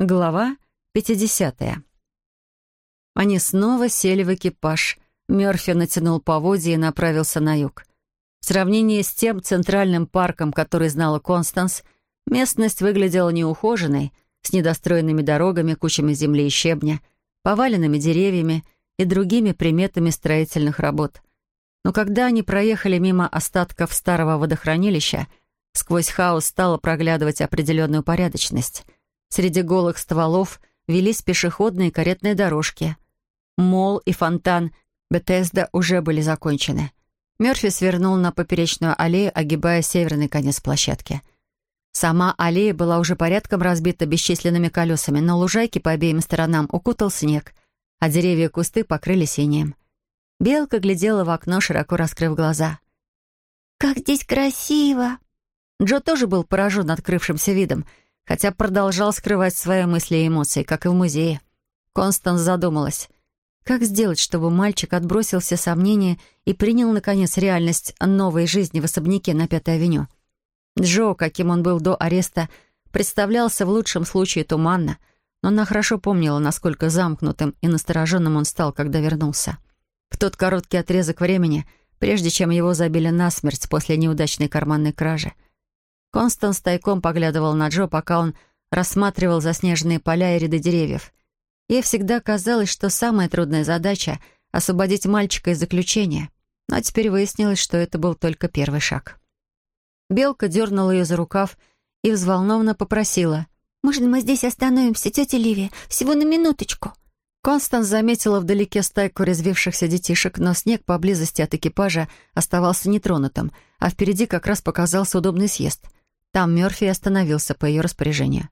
Глава 50. Они снова сели в экипаж. Мёрфи натянул поводья и направился на юг. В сравнении с тем центральным парком, который знала Констанс, местность выглядела неухоженной, с недостроенными дорогами, кучами земли и щебня, поваленными деревьями и другими приметами строительных работ. Но когда они проехали мимо остатков старого водохранилища, сквозь хаос стало проглядывать определенную порядочность — Среди голых стволов велись пешеходные каретные дорожки. Мол и фонтан Бетезда уже были закончены. Мёрфи свернул на поперечную аллею, огибая северный конец площадки. Сама аллея была уже порядком разбита бесчисленными колесами, но лужайки по обеим сторонам укутал снег, а деревья и кусты покрыли синим. Белка глядела в окно, широко раскрыв глаза. «Как здесь красиво!» Джо тоже был поражен открывшимся видом — хотя продолжал скрывать свои мысли и эмоции, как и в музее. Констанс задумалась, как сделать, чтобы мальчик отбросил все сомнения и принял, наконец, реальность новой жизни в особняке на Пятой авеню. Джо, каким он был до ареста, представлялся в лучшем случае туманно, но она хорошо помнила, насколько замкнутым и настороженным он стал, когда вернулся. В тот короткий отрезок времени, прежде чем его забили насмерть после неудачной карманной кражи — Констанс тайком поглядывал на Джо, пока он рассматривал заснеженные поля и ряды деревьев. Ей всегда казалось, что самая трудная задача — освободить мальчика из заключения. Но теперь выяснилось, что это был только первый шаг. Белка дернула ее за рукав и взволнованно попросила. «Можно мы здесь остановимся, тетя Ливия? Всего на минуточку». Констанс заметила вдалеке стайку резвившихся детишек, но снег поблизости от экипажа оставался нетронутым, а впереди как раз показался удобный съезд — там Мёрфи остановился по ее распоряжению.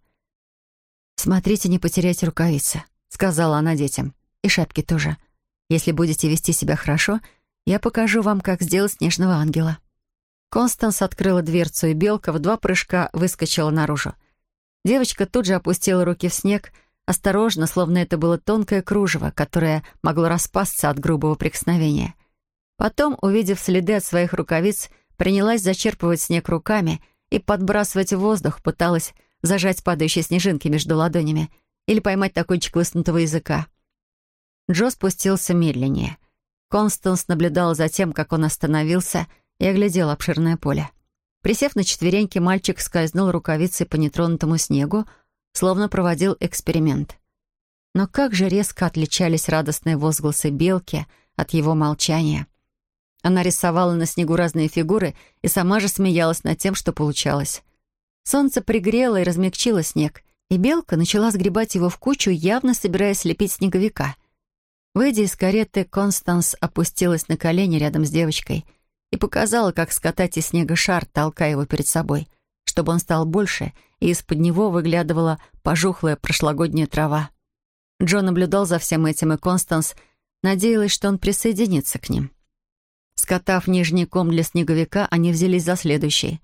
«Смотрите, не потеряйте рукавицы», — сказала она детям. «И шапки тоже. Если будете вести себя хорошо, я покажу вам, как сделать снежного ангела». Констанс открыла дверцу, и белка в два прыжка выскочила наружу. Девочка тут же опустила руки в снег, осторожно, словно это было тонкое кружево, которое могло распасться от грубого прикосновения. Потом, увидев следы от своих рукавиц, принялась зачерпывать снег руками — и подбрасывать в воздух, пыталась зажать падающие снежинки между ладонями или поймать кончик высунутого языка. Джо спустился медленнее. Констанс наблюдал за тем, как он остановился, и оглядел обширное поле. Присев на четвереньки, мальчик скользнул рукавицей по нетронутому снегу, словно проводил эксперимент. Но как же резко отличались радостные возгласы белки от его молчания. Она рисовала на снегу разные фигуры и сама же смеялась над тем, что получалось. Солнце пригрело и размягчило снег, и белка начала сгребать его в кучу, явно собираясь слепить снеговика. Выйдя из кареты, Констанс опустилась на колени рядом с девочкой и показала, как скатать из снега шар, толкая его перед собой, чтобы он стал больше, и из-под него выглядывала пожухлая прошлогодняя трава. Джо наблюдал за всем этим, и Констанс надеялась, что он присоединится к ним. Скотав нижний ком для снеговика, они взялись за следующий.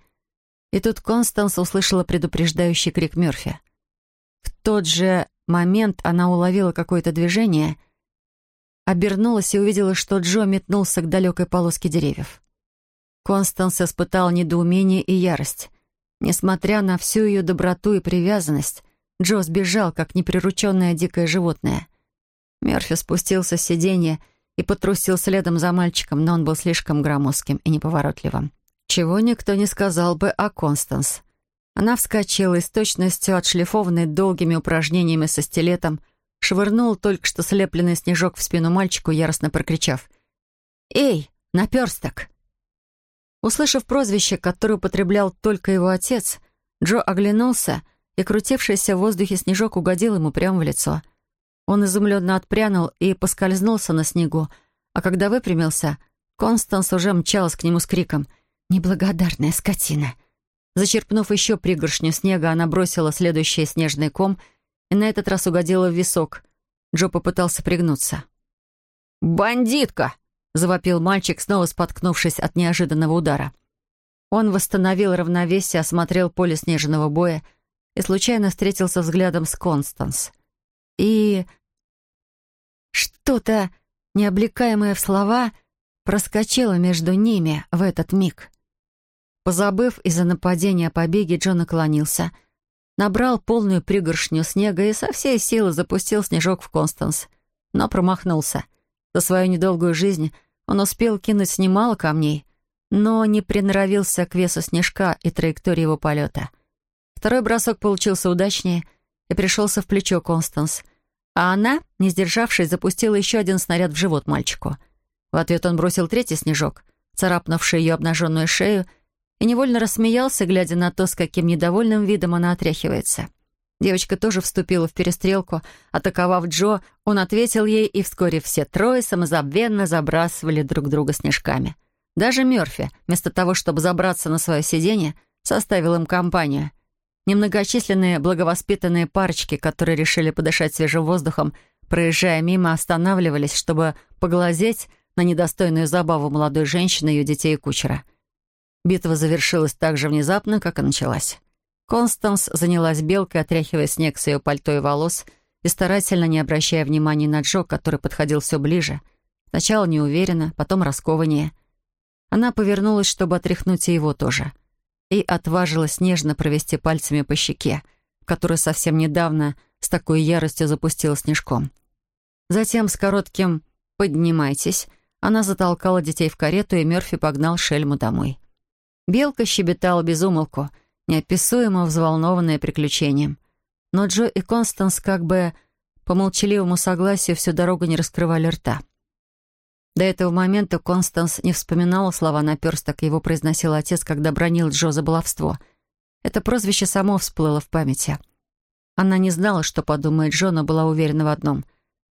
И тут Констанс услышала предупреждающий крик Мёрфи. В тот же момент она уловила какое-то движение, обернулась и увидела, что Джо метнулся к далекой полоске деревьев. Констанс испытал недоумение и ярость. Несмотря на всю ее доброту и привязанность, Джо сбежал, как неприрученное дикое животное. Мёрфи спустился с сиденья и потрусил следом за мальчиком, но он был слишком громоздким и неповоротливым. Чего никто не сказал бы о Констанс. Она вскочила и с точностью отшлифованной долгими упражнениями со стилетом швырнул только что слепленный снежок в спину мальчику, яростно прокричав «Эй, наперсток!» Услышав прозвище, которое употреблял только его отец, Джо оглянулся, и крутившийся в воздухе снежок угодил ему прямо в лицо — он изумленно отпрянул и поскользнулся на снегу, а когда выпрямился, Констанс уже мчалась к нему с криком «Неблагодарная скотина!». Зачерпнув еще пригоршню снега, она бросила следующий снежный ком и на этот раз угодила в висок. Джо попытался пригнуться. «Бандитка!» — завопил мальчик, снова споткнувшись от неожиданного удара. Он восстановил равновесие, осмотрел поле снежного боя и случайно встретился взглядом с Констанс — и... Что-то, необлекаемое в слова, проскочило между ними в этот миг. Позабыв из-за нападения о побеге, Джон наклонился, набрал полную пригоршню снега и со всей силы запустил снежок в Констанс. Но промахнулся. За свою недолгую жизнь он успел кинуть немало камней, но не приноровился к весу снежка и траектории его полета. Второй бросок получился удачнее и пришелся в плечо Констанс, а она, не сдержавшись, запустила еще один снаряд в живот мальчику. В ответ он бросил третий снежок, царапнувший ее обнаженную шею, и невольно рассмеялся, глядя на то, с каким недовольным видом она отряхивается. Девочка тоже вступила в перестрелку. Атаковав Джо, он ответил ей, и вскоре все трое самозабвенно забрасывали друг друга снежками. Даже Мёрфи, вместо того, чтобы забраться на свое сиденье, составил им компанию. Немногочисленные благовоспитанные парочки, которые решили подышать свежим воздухом, проезжая мимо, останавливались, чтобы поглазеть на недостойную забаву молодой женщины, ее детей и кучера. Битва завершилась так же внезапно, как и началась. Констанс занялась белкой, отряхивая снег с ее пальто и волос, и старательно не обращая внимания на Джо, который подходил все ближе. Сначала неуверенно, потом раскованнее. Она повернулась, чтобы отряхнуть и его тоже. И отважилась нежно провести пальцами по щеке, которую совсем недавно с такой яростью запустила снежком. Затем с коротким «поднимайтесь» она затолкала детей в карету, и Мёрфи погнал Шельму домой. Белка щебетала без умолку, неописуемо взволнованная приключением. Но Джо и Констанс как бы по молчаливому согласию всю дорогу не раскрывали рта. До этого момента Констанс не вспоминала слова наперсток, его произносил отец, когда бронил Джо за баловство. Это прозвище само всплыло в памяти. Она не знала, что подумает Джо, но была уверена в одном.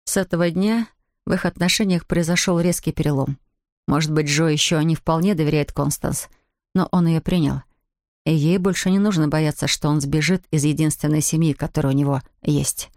С этого дня в их отношениях произошел резкий перелом. Может быть, Джо еще не вполне доверяет Констанс, но он ее принял. И ей больше не нужно бояться, что он сбежит из единственной семьи, которая у него есть.